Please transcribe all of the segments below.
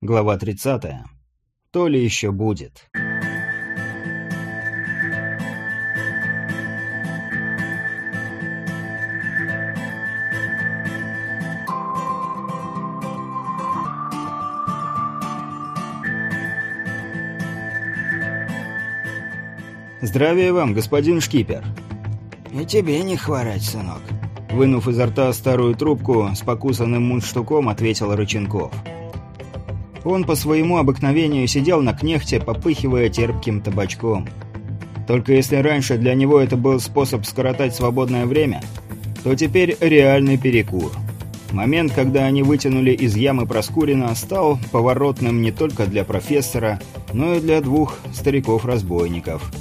Глава 30. То ли еще будет. Здравия вам, господин шкипер. И тебе не хворать, сынок. Вынув изо рта старую трубку с покусанным мундштуком, ответил Рыченков. Он по своему обыкновению сидел на кнехте, попыхивая терпким табачком. Только если раньше для него это был способ скоротать свободное время, то теперь реальный перекур. Момент, когда они вытянули из ямы Проскурина, стал поворотным не только для профессора, но и для двух стариков-разбойников.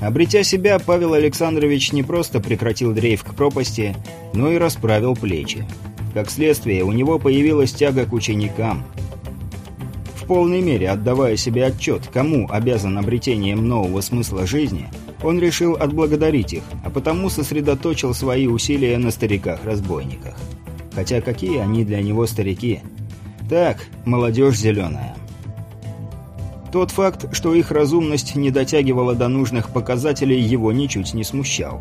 Обретя себя, Павел Александрович не просто прекратил дрейф к пропасти, но и расправил плечи. Как следствие, у него появилась тяга к ученикам – в полной мере отдавая себе отчет, кому обязан обретением нового смысла жизни, он решил отблагодарить их, а потому сосредоточил свои усилия на стариках-разбойниках. Хотя какие они для него старики? Так, молодежь зеленая. Тот факт, что их разумность не дотягивала до нужных показателей, его ничуть не смущал.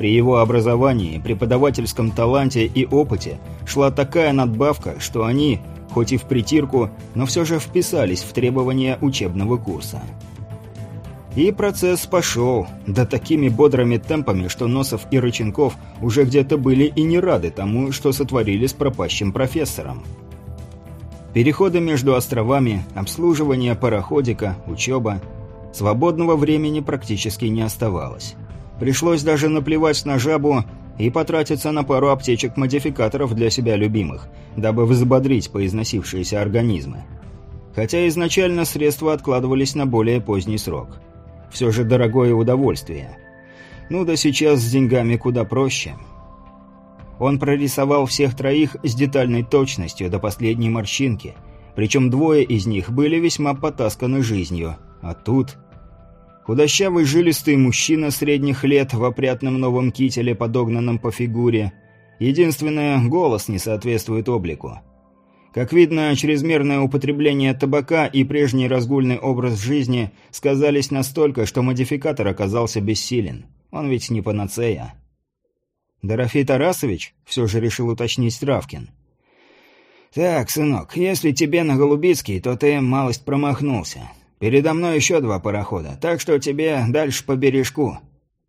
При его образовании, преподавательском таланте и опыте шла такая надбавка, что они хоть и в притирку, но все же вписались в требования учебного курса. И процесс пошел, да такими бодрыми темпами, что Носов и Рыченков уже где-то были и не рады тому, что сотворили с пропащим профессором. Переходы между островами, обслуживание пароходика, учеба. Свободного времени практически не оставалось. Пришлось даже наплевать на жабу и потратиться на пару аптечек-модификаторов для себя любимых, дабы взбодрить поизносившиеся организмы. Хотя изначально средства откладывались на более поздний срок. Все же дорогое удовольствие. Ну да сейчас с деньгами куда проще. Он прорисовал всех троих с детальной точностью до последней морщинки, причем двое из них были весьма потасканы жизнью, а тут... Худощавый жилистый мужчина средних лет в опрятном новом кителе, подогнанном по фигуре. Единственное, голос не соответствует облику. Как видно, чрезмерное употребление табака и прежний разгульный образ жизни сказались настолько, что модификатор оказался бессилен. Он ведь не панацея. «Дорофей Тарасович?» — все же решил уточнить Травкин. «Так, сынок, если тебе на Голубицкий, то ты малость промахнулся. Передо мной еще два парохода, так что тебе дальше по бережку.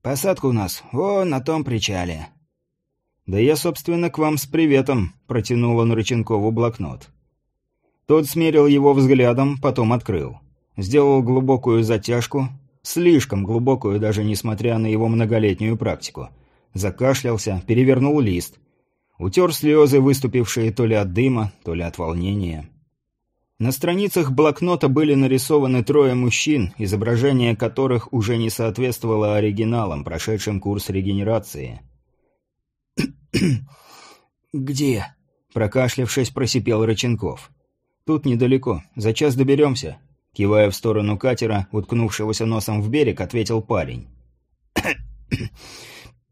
Посадка у нас вон на том причале». «Да я, собственно, к вам с приветом», — протянул он Рыченкову блокнот. Тот смерил его взглядом, потом открыл. Сделал глубокую затяжку, слишком глубокую, даже несмотря на его многолетнюю практику. Закашлялся, перевернул лист. Утер слезы, выступившие то ли от дыма, то ли от волнения. На страницах блокнота были нарисованы трое мужчин, изображение которых уже не соответствовало оригиналам, прошедшим курс регенерации. «Где?» – прокашлявшись, просипел Рыченков. «Тут недалеко. За час доберемся», – кивая в сторону катера, уткнувшегося носом в берег, ответил парень.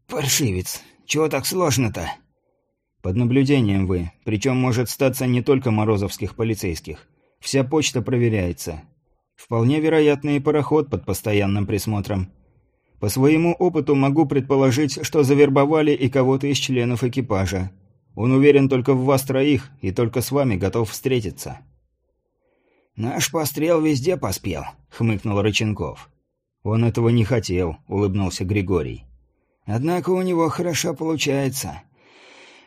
«Паршивец. Чего так сложно-то?» «Под наблюдением вы. Причем может статься не только морозовских полицейских. Вся почта проверяется. Вполне вероятно и пароход под постоянным присмотром. По своему опыту могу предположить, что завербовали и кого-то из членов экипажа. Он уверен только в вас троих и только с вами готов встретиться». «Наш пострел везде поспел», — хмыкнул Рыченков. «Он этого не хотел», — улыбнулся Григорий. «Однако у него хорошо получается.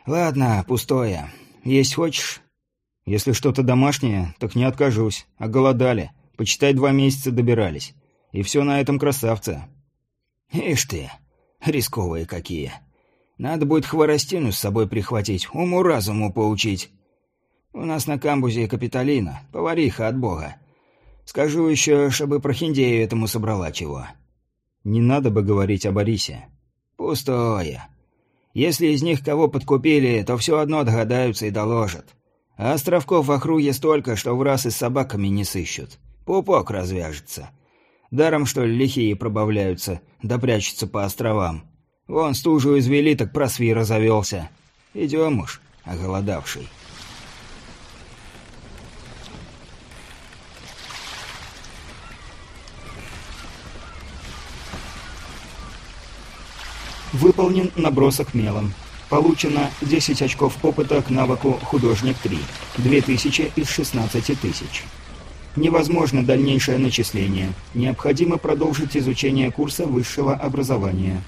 Ладно, пустое. Есть хочешь?» Если что-то домашнее, так не откажусь. А голодали. Почитай, два месяца добирались. И все на этом красавце. Ишь ты, рисковые какие. Надо будет хворостину с собой прихватить, уму-разуму поучить. У нас на камбузе Капитолина, повариха от бога. Скажу еще, чтобы про Хиндею этому собрала чего. Не надо бы говорить о Борисе. Пустое. Если из них кого подкупили, то все одно догадаются и доложат. А островков в округе столько, что в раз и с собаками не сыщут. Пупок развяжется. Даром, что ли, лихие пробавляются, да прячутся по островам. Вон стужу извели, так просвира завелся. Идем уж, оголодавший». Выполнен набросок мелом. Получено 10 очков опыта к навыку «Художник 3». 2000 из 16 тысяч. Невозможно дальнейшее начисление. Необходимо продолжить изучение курса высшего образования.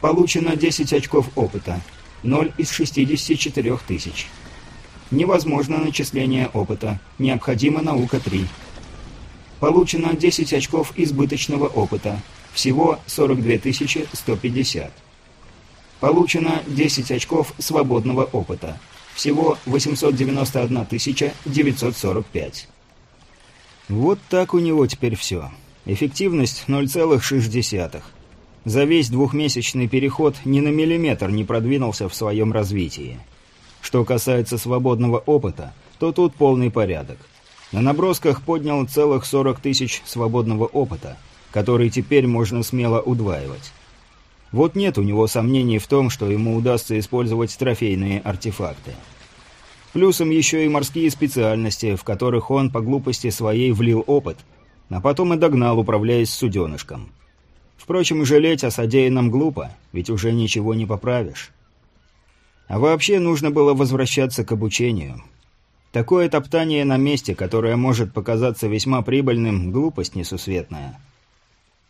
Получено 10 очков опыта. 0 из 64 тысяч. Невозможно начисление опыта. Необходима наука 3. Получено 10 очков избыточного опыта. Всего 42 150. Получено 10 очков свободного опыта. Всего 891 945. Вот так у него теперь все. Эффективность 0,6. За весь двухмесячный переход ни на миллиметр не продвинулся в своем развитии. Что касается свободного опыта, то тут полный порядок. На набросках поднял целых 40 тысяч свободного опыта, который теперь можно смело удваивать. Вот нет у него сомнений в том, что ему удастся использовать трофейные артефакты. Плюсом еще и морские специальности, в которых он по глупости своей влил опыт, а потом и догнал, управляясь суденышком. Впрочем, жалеть о содеянном глупо, ведь уже ничего не поправишь. А вообще нужно было возвращаться к обучению. Такое топтание на месте, которое может показаться весьма прибыльным, глупость несусветная.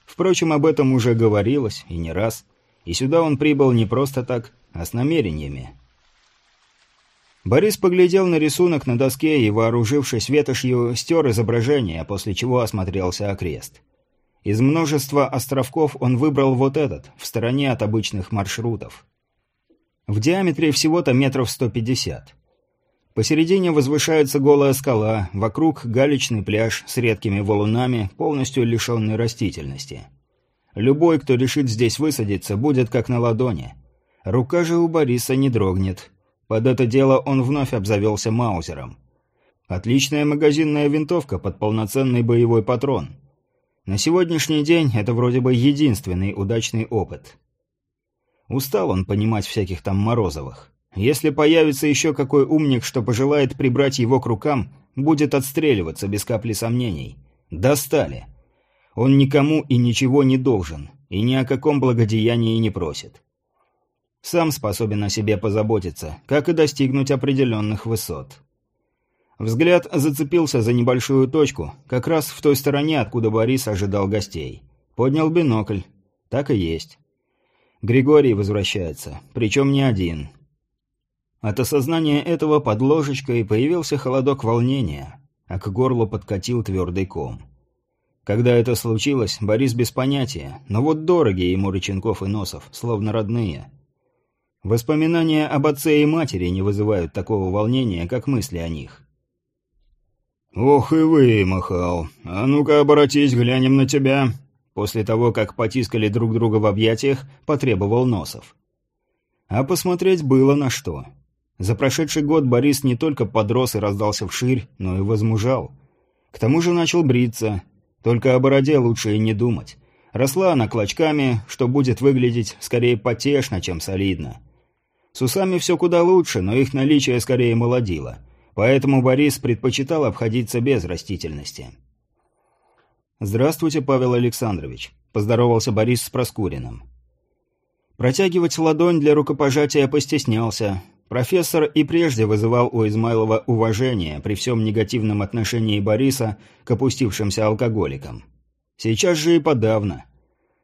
Впрочем, об этом уже говорилось, и не раз. И сюда он прибыл не просто так, а с намерениями. Борис поглядел на рисунок на доске и, вооружившись ветошью, стер изображение, после чего осмотрелся окрест. Из множества островков он выбрал вот этот, в стороне от обычных маршрутов. В диаметре всего-то метров 150. Посередине возвышается голая скала, вокруг галечный пляж с редкими валунами, полностью лишенный растительности. Любой, кто решит здесь высадиться, будет как на ладони. Рука же у Бориса не дрогнет. Под это дело он вновь обзавелся маузером. Отличная магазинная винтовка под полноценный боевой патрон. На сегодняшний день это вроде бы единственный удачный опыт. Устал он понимать всяких там Морозовых. Если появится еще какой умник, что пожелает прибрать его к рукам, будет отстреливаться без капли сомнений. Достали. Он никому и ничего не должен, и ни о каком благодеянии не просит. Сам способен о себе позаботиться, как и достигнуть определенных высот. Взгляд зацепился за небольшую точку, как раз в той стороне, откуда Борис ожидал гостей. Поднял бинокль. Так и есть. Григорий возвращается, причем не один. От осознания этого под ложечкой появился холодок волнения, а к горлу подкатил твердый ком. Когда это случилось, Борис без понятия, но вот дорогие ему Рыченков и Носов, словно родные – Воспоминания об отце и матери не вызывают такого волнения, как мысли о них. «Ох и вымахал! А ну-ка обратись, глянем на тебя!» После того, как потискали друг друга в объятиях, потребовал Носов. А посмотреть было на что. За прошедший год Борис не только подрос и раздался вширь, но и возмужал. К тому же начал бриться. Только о бороде лучше и не думать. Росла она клочками, что будет выглядеть скорее потешно, чем солидно. С усами все куда лучше, но их наличие скорее молодило. Поэтому Борис предпочитал обходиться без растительности. «Здравствуйте, Павел Александрович», – поздоровался Борис с Проскуриным. Протягивать ладонь для рукопожатия постеснялся. Профессор и прежде вызывал у Измайлова уважение при всем негативном отношении Бориса к опустившимся алкоголикам. Сейчас же и подавно.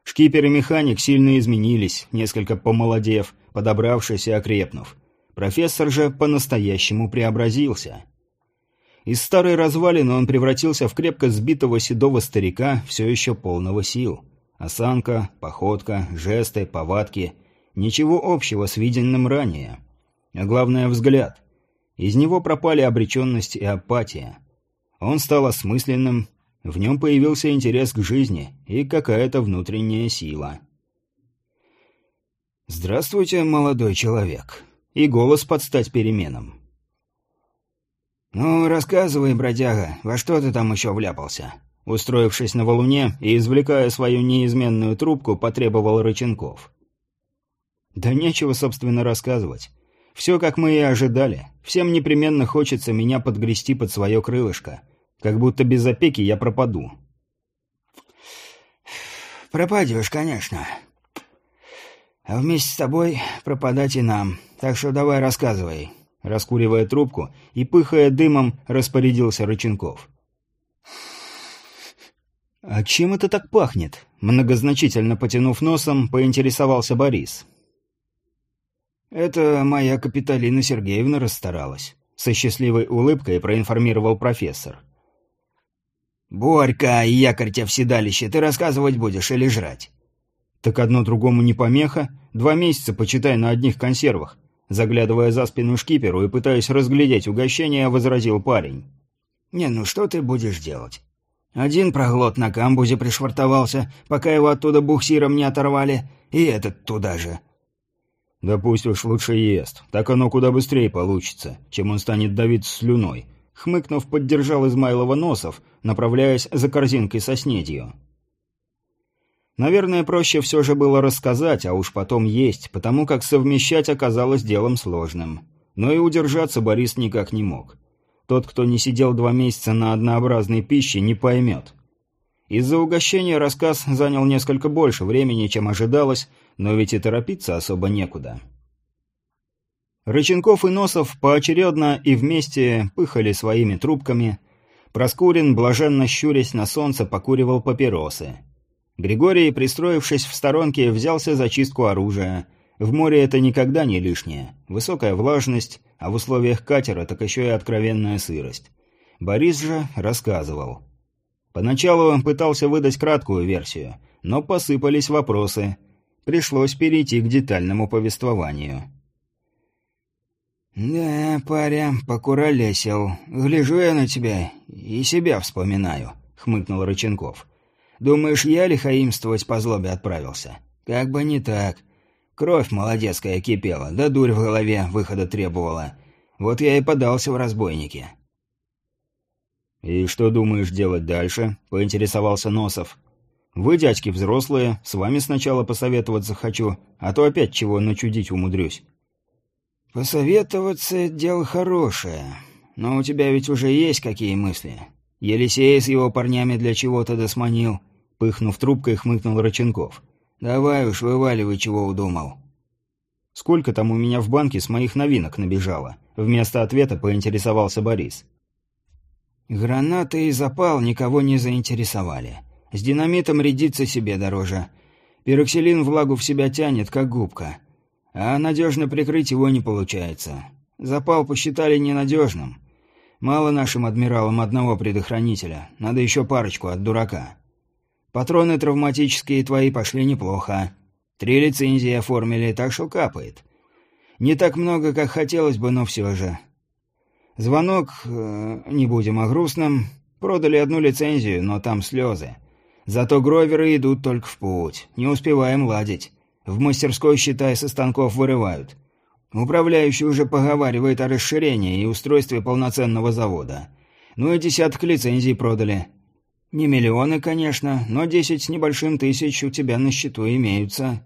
Шкипер и механик сильно изменились, несколько помолодев, подобравшись и окрепнув. Профессор же по-настоящему преобразился. Из старой развалины он превратился в крепко сбитого седого старика, все еще полного сил. Осанка, походка, жесты, повадки – ничего общего с виденным ранее. А главное – взгляд. Из него пропали обреченность и апатия. Он стал осмысленным, в нем появился интерес к жизни и какая-то внутренняя сила. «Здравствуйте, молодой человек». И голос под стать переменам. «Ну, рассказывай, бродяга, во что ты там еще вляпался?» Устроившись на валуне и извлекая свою неизменную трубку, потребовал Рыченков. «Да нечего, собственно, рассказывать. Все, как мы и ожидали. Всем непременно хочется меня подгрести под свое крылышко. Как будто без опеки я пропаду». «Пропадешь, конечно. А вместе с тобой пропадать и нам. Так что давай рассказывай». Раскуривая трубку и пыхая дымом, распорядился Рыченков. «А чем это так пахнет?» Многозначительно потянув носом, поинтересовался Борис. «Это моя Капиталина Сергеевна расстаралась», — со счастливой улыбкой проинформировал профессор. «Борька, якорь тебя в седалище, ты рассказывать будешь или жрать?» «Так одно другому не помеха. Два месяца, почитай, на одних консервах». Заглядывая за спину шкиперу и пытаясь разглядеть угощение, возразил парень. «Не, ну что ты будешь делать? Один проглот на камбузе пришвартовался, пока его оттуда буксиром не оторвали, и этот туда же». «Да пусть уж лучше ест. Так оно куда быстрее получится, чем он станет давить слюной». Хмыкнув, поддержал Измайлова Носов, направляясь за корзинкой со снедью. Наверное, проще все же было рассказать, а уж потом есть, потому как совмещать оказалось делом сложным. Но и удержаться Борис никак не мог. Тот, кто не сидел два месяца на однообразной пище, не поймет. Из-за угощения рассказ занял несколько больше времени, чем ожидалось, но ведь и торопиться особо некуда. Рыченков и Носов поочередно и вместе пыхали своими трубками. Проскурин, блаженно щурясь на солнце, покуривал папиросы. Григорий, пристроившись в сторонке, взялся за чистку оружия. В море это никогда не лишнее. Высокая влажность, а в условиях катера так еще и откровенная сырость. Борис же рассказывал. Поначалу он пытался выдать краткую версию, но посыпались вопросы. Пришлось перейти к детальному повествованию. «Да, паря, покуролесил. Гляжу я на тебя и себя вспоминаю», — хмыкнул Рыченков. Думаешь, я лихаимствовать по злобе отправился? Как бы не так. Кровь молодецкая кипела, да дурь в голове выхода требовала. Вот я и подался в разбойники. «И что думаешь делать дальше?» — поинтересовался Носов. «Вы, дядьки, взрослые, с вами сначала посоветоваться хочу, а то опять чего начудить умудрюсь». «Посоветоваться — дело хорошее. Но у тебя ведь уже есть какие мысли? Елисей с его парнями для чего-то досманил. Пыхнув трубкой, хмыкнул Рыченков. «Давай уж, вываливай, чего удумал». «Сколько там у меня в банке с моих новинок набежало?» Вместо ответа поинтересовался Борис. «Гранаты и запал никого не заинтересовали. С динамитом рядиться себе дороже. Пироксилин влагу в себя тянет, как губка. А надежно прикрыть его не получается. Запал посчитали ненадежным. Мало нашим адмиралам одного предохранителя. Надо еще парочку от дурака». Патроны травматические твои пошли неплохо. Три лицензии оформили, так что капает. Не так много, как хотелось бы, но все же. Звонок, э, не будем о грустном, продали одну лицензию, но там слезы. Зато гроверы идут только в путь, не успеваем ладить. В мастерской, считай, со станков вырывают. Управляющий уже поговаривает о расширении и устройстве полноценного завода. Ну и десяток лицензий продали. Не миллионы, конечно, но десять с небольшим тысяч у тебя на счету имеются.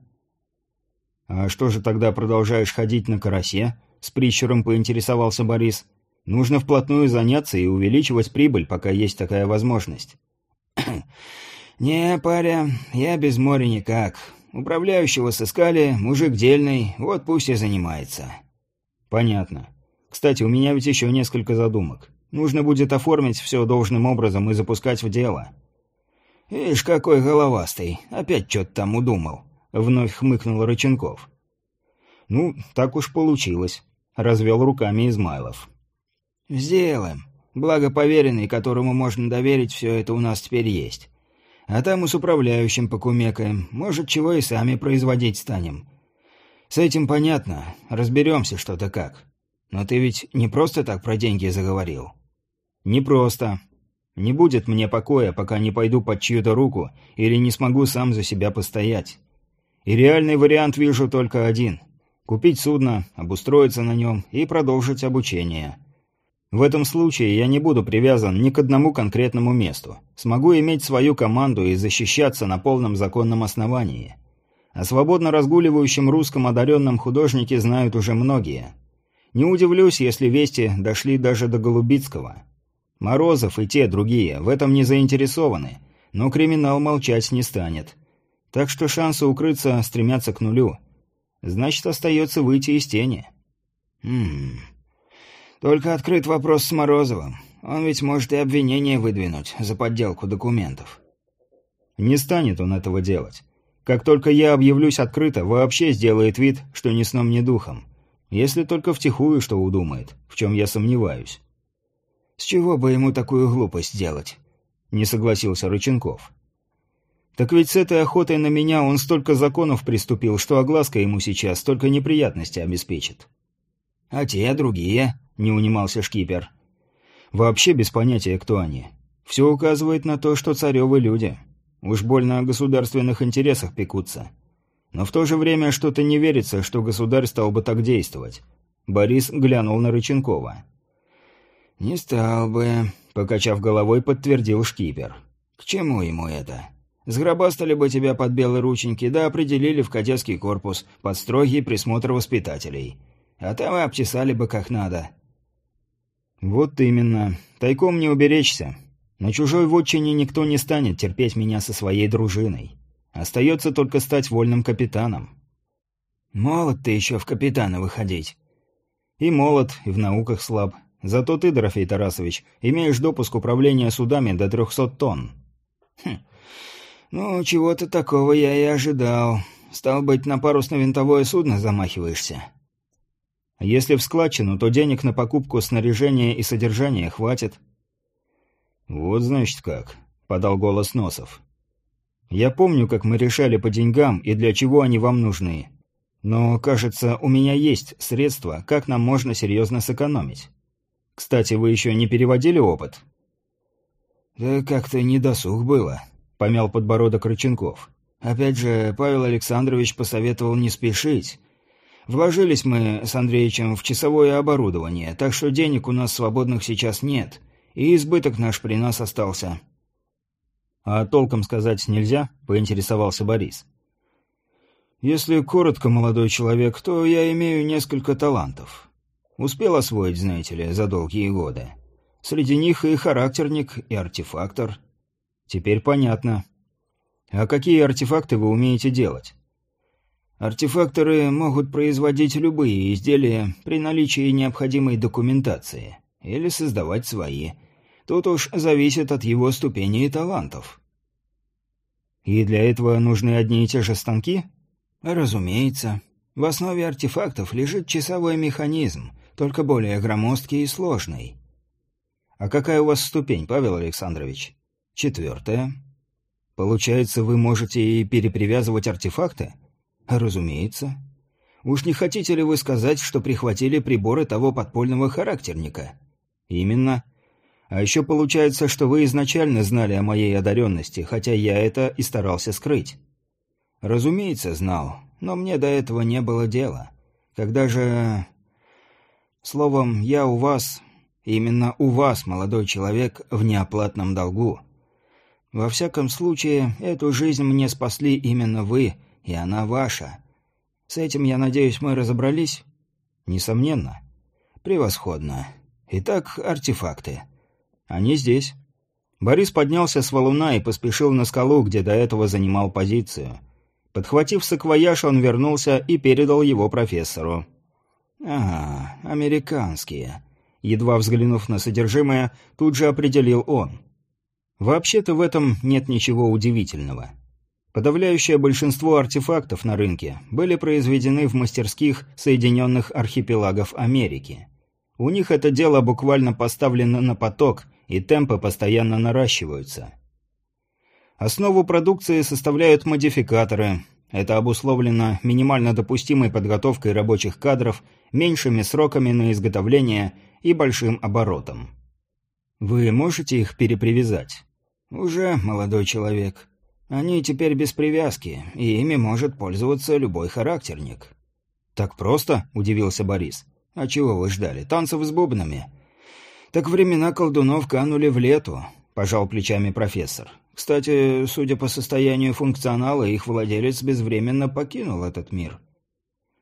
А что же тогда продолжаешь ходить на карасе? С прищуром поинтересовался Борис. Нужно вплотную заняться и увеличивать прибыль, пока есть такая возможность. «Не, паря, я без моря никак. Управляющего сыскали, мужик дельный, вот пусть и занимается». «Понятно. Кстати, у меня ведь еще несколько задумок. Нужно будет оформить все должным образом и запускать в дело. «Ишь, какой головастый! Опять что-то там удумал!» — вновь хмыкнул Рыченков. «Ну, так уж получилось», — развел руками Измайлов. «Сделаем. Благо поверенный, которому можно доверить, все это у нас теперь есть. А там и с управляющим покумекаем. Может, чего и сами производить станем. С этим понятно. Разберемся, что-то как. Но ты ведь не просто так про деньги заговорил». Непросто. Не будет мне покоя, пока не пойду под чью-то руку или не смогу сам за себя постоять. И реальный вариант вижу только один. Купить судно, обустроиться на нем и продолжить обучение. В этом случае я не буду привязан ни к одному конкретному месту. Смогу иметь свою команду и защищаться на полном законном основании. О свободно разгуливающем русском одаренном художнике знают уже многие. Не удивлюсь, если вести дошли даже до Голубицкого. Морозов и те другие в этом не заинтересованы, но криминал молчать не станет. Так что шансы укрыться стремятся к нулю. Значит, остается выйти из тени. Хм. Только открыт вопрос с Морозовым. Он ведь может и обвинение выдвинуть за подделку документов. Не станет он этого делать. Как только я объявлюсь открыто, вообще сделает вид, что ни сном, ни духом. Если только втихую что удумает, в чем я сомневаюсь. С чего бы ему такую глупость делать? Не согласился Рыченков. Так ведь с этой охотой на меня он столько законов приступил, что огласка ему сейчас столько неприятностей обеспечит. А те другие, не унимался шкипер. Вообще без понятия, кто они. Все указывает на то, что царевы люди. Уж больно о государственных интересах пекутся. Но в то же время что-то не верится, что государь стал бы так действовать. Борис глянул на Рыченкова. «Не стал бы», — покачав головой, подтвердил шкипер. «К чему ему это? Сгробастали бы тебя под белые рученьки, да определили в кадетский корпус под строгий присмотр воспитателей. А там и обчесали бы как надо». «Вот именно. Тайком не уберечься. На чужой вотчине никто не станет терпеть меня со своей дружиной. Остается только стать вольным капитаном. Молод ты еще в капитана выходить. И молод, и в науках слаб. Зато ты, Дорофей Тарасович, имеешь допуск управления судами до трехсот тонн. Хм. Ну, чего-то такого я и ожидал. Стал быть, на парусно-винтовое судно замахиваешься. Если в складчину, то денег на покупку снаряжения и содержания хватит. «Вот, значит, как», — подал голос Носов. «Я помню, как мы решали по деньгам и для чего они вам нужны. Но, кажется, у меня есть средства, как нам можно серьезно сэкономить. Кстати, вы еще не переводили опыт?» «Да как-то недосуг было», — помял подбородок Рыченков. «Опять же, Павел Александрович посоветовал не спешить. Вложились мы с Андреевичем в часовое оборудование, так что денег у нас свободных сейчас нет» и избыток наш при нас остался». «А толком сказать нельзя?» — поинтересовался Борис. «Если коротко, молодой человек, то я имею несколько талантов. Успел освоить, знаете ли, за долгие годы. Среди них и характерник, и артефактор». «Теперь понятно. А какие артефакты вы умеете делать?» Артефакторы могут производить любые изделия при наличии необходимой документации или создавать свои. Тут уж зависит от его ступени и талантов. И для этого нужны одни и те же станки? Разумеется. В основе артефактов лежит часовой механизм, только более громоздкий и сложный. А какая у вас ступень, Павел Александрович? Четвертая. Получается, вы можете и перепривязывать артефакты? Разумеется. Уж не хотите ли вы сказать, что прихватили приборы того подпольного характерника? «Именно. А еще получается, что вы изначально знали о моей одаренности, хотя я это и старался скрыть». «Разумеется, знал, но мне до этого не было дела. Когда же... Словом, я у вас, именно у вас, молодой человек, в неоплатном долгу. Во всяком случае, эту жизнь мне спасли именно вы, и она ваша. С этим, я надеюсь, мы разобрались?» «Несомненно». «Превосходно. Итак, артефакты. Они здесь. Борис поднялся с валуна и поспешил на скалу, где до этого занимал позицию. Подхватив саквояж, он вернулся и передал его профессору. «Ага, американские», — едва взглянув на содержимое, тут же определил он. Вообще-то в этом нет ничего удивительного. Подавляющее большинство артефактов на рынке были произведены в мастерских Соединенных Архипелагов Америки. У них это дело буквально поставлено на поток, и темпы постоянно наращиваются. Основу продукции составляют модификаторы. Это обусловлено минимально допустимой подготовкой рабочих кадров, меньшими сроками на изготовление и большим оборотом. Вы можете их перепривязать? Уже, молодой человек. Они теперь без привязки, и ими может пользоваться любой характерник. Так просто? удивился Борис. А чего вы ждали? Танцев с бубнами? Так времена колдунов канули в лету, пожал плечами профессор. Кстати, судя по состоянию функционала, их владелец безвременно покинул этот мир.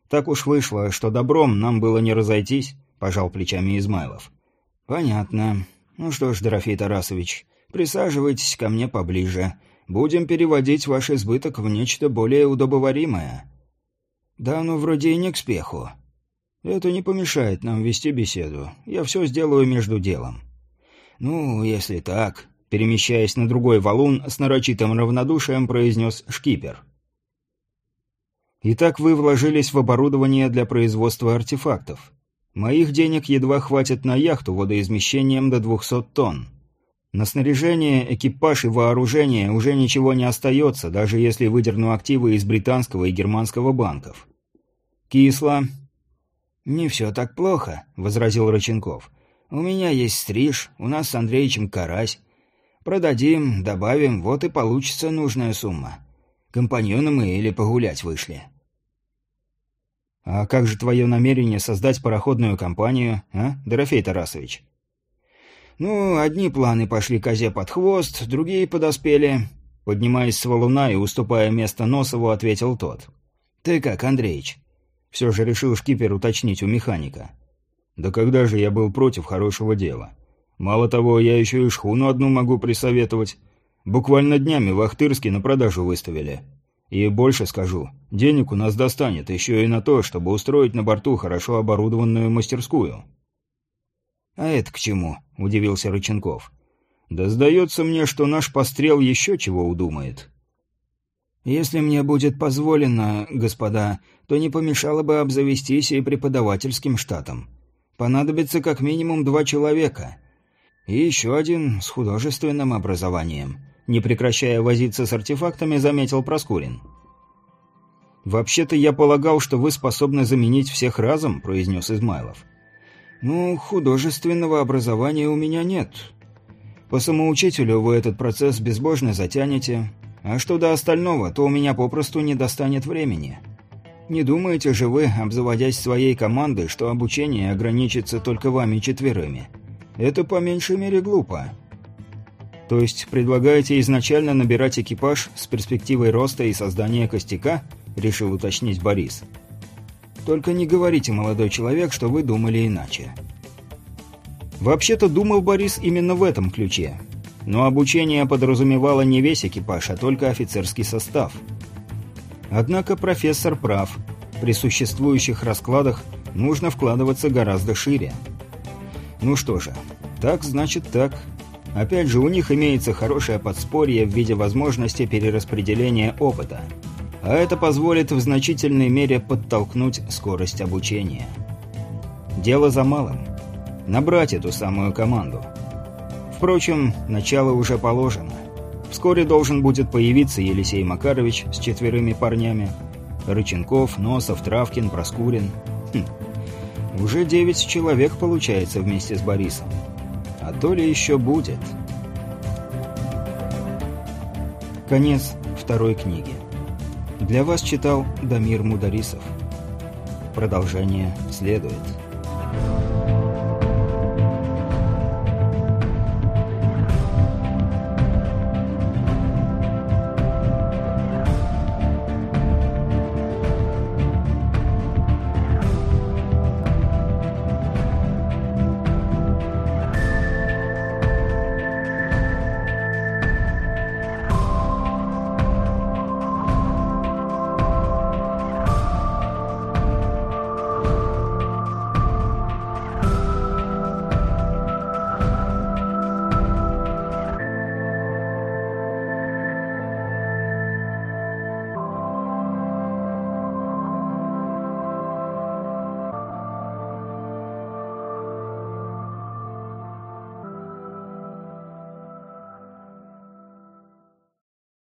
Так уж вышло, что добром нам было не разойтись, пожал плечами Измайлов. Понятно. Ну что ж, Дорофей Тарасович, присаживайтесь ко мне поближе. Будем переводить ваш избыток в нечто более удобоваримое. «Да оно вроде и не к спеху». «Это не помешает нам вести беседу. Я все сделаю между делом». «Ну, если так», — перемещаясь на другой валун, с нарочитым равнодушием произнес шкипер. «Итак, вы вложились в оборудование для производства артефактов. Моих денег едва хватит на яхту водоизмещением до 200 тонн. На снаряжение, экипаж и вооружение уже ничего не остается, даже если выдерну активы из британского и германского банков. Кисло. «Не все так плохо», — возразил Рыченков. «У меня есть стриж, у нас с Андреичем карась. Продадим, добавим, вот и получится нужная сумма. Компаньоны мы или погулять вышли». «А как же твое намерение создать пароходную компанию, а, Дорофей Тарасович?» «Ну, одни планы пошли козе под хвост, другие подоспели». Поднимаясь с валуна и уступая место Носову, ответил тот. «Ты как, Андреич?» Все же решил шкипер уточнить у механика. «Да когда же я был против хорошего дела? Мало того, я еще и шхуну одну могу присоветовать. Буквально днями в Ахтырске на продажу выставили. И больше скажу, денег у нас достанет еще и на то, чтобы устроить на борту хорошо оборудованную мастерскую». «А это к чему?» – удивился Рыченков. «Да сдается мне, что наш пострел еще чего удумает». «Если мне будет позволено, господа, то не помешало бы обзавестись и преподавательским штатом. Понадобится как минимум два человека. И еще один с художественным образованием», – не прекращая возиться с артефактами, заметил Проскурин. «Вообще-то я полагал, что вы способны заменить всех разом», – произнес Измайлов. «Ну, художественного образования у меня нет. По самоучителю вы этот процесс безбожно затянете, а что до остального, то у меня попросту не достанет времени. Не думаете же вы, обзаводясь своей командой, что обучение ограничится только вами четверыми? Это по меньшей мере глупо». «То есть предлагаете изначально набирать экипаж с перспективой роста и создания костяка?» – решил уточнить Борис. Только не говорите, молодой человек, что вы думали иначе. Вообще-то думал Борис именно в этом ключе. Но обучение подразумевало не весь экипаж, а только офицерский состав. Однако профессор прав. При существующих раскладах нужно вкладываться гораздо шире. Ну что же, так значит так. Опять же, у них имеется хорошее подспорье в виде возможности перераспределения опыта – а это позволит в значительной мере подтолкнуть скорость обучения. Дело за малым. Набрать эту самую команду. Впрочем, начало уже положено. Вскоре должен будет появиться Елисей Макарович с четверыми парнями. Рыченков, Носов, Травкин, Проскурин. Хм. Уже девять человек получается вместе с Борисом. А то ли еще будет. Конец второй книги. Для вас читал Дамир Мударисов. Продолжение следует.